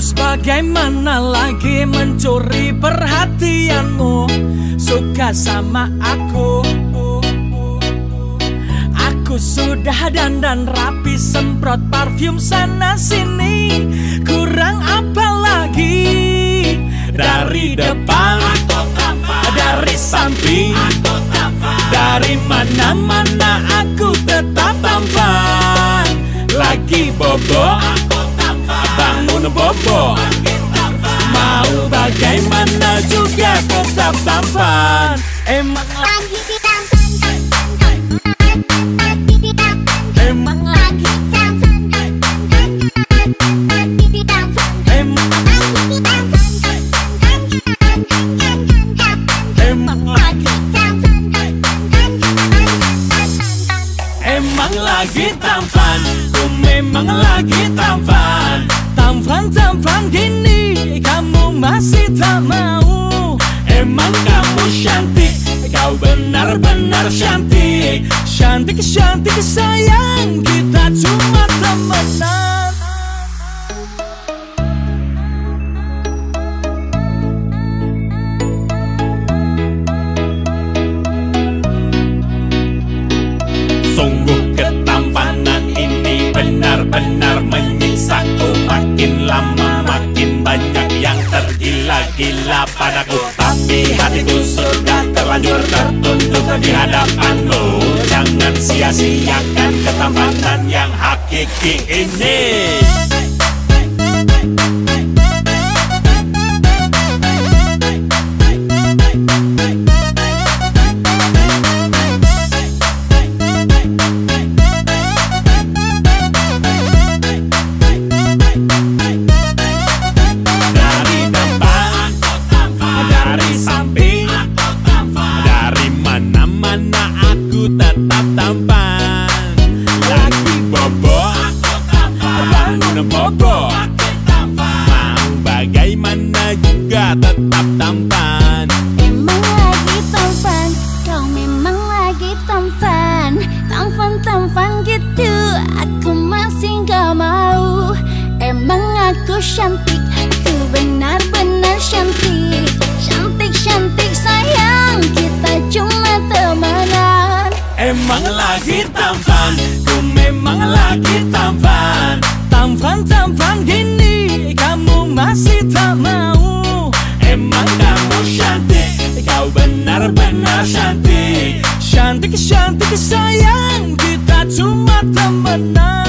Bagaimana lagi mencuri perhatianmu? Suka sama aku. Aku sudah dandan rapi Semprot parfum sana sini. Kurang apa lagi? Dari depan Dari samping Dari mana-mana aku tetap tampan. Lagi bobo na bobo Mau bagaimana juga tetap tampan Emang lagi Emang lagi Emang lagi tampan Ku memang lagi tampan Tampan-tampan gini Kamu masih tak mau. Emang kamu cantik Kau benar-benar cantik. Cantik-cantik sayang Kita cuma temenan. Sungguh tergila-gila padaku Tapi hatiku sudah terlanjur tertunduk di hadapanmu. Jangan sia-siakan ketampanan yang hakiki ini samping, dari mana-mana aku tetap tampan. Lagi bobo, bangun bobo, mau bagaimana juga tetap tampan. Emang lagi tampan, kau memang lagi tampan Tampan-tampan gitu, aku masih gak mau Emang aku cantik, lagi tampan, ku memang lagi tampan. Tampan-tampan gini, kamu masih tak mau. Emang kamu cantik, kau benar-benar cantik. Cantik-cantik sayang, kita cuma temenan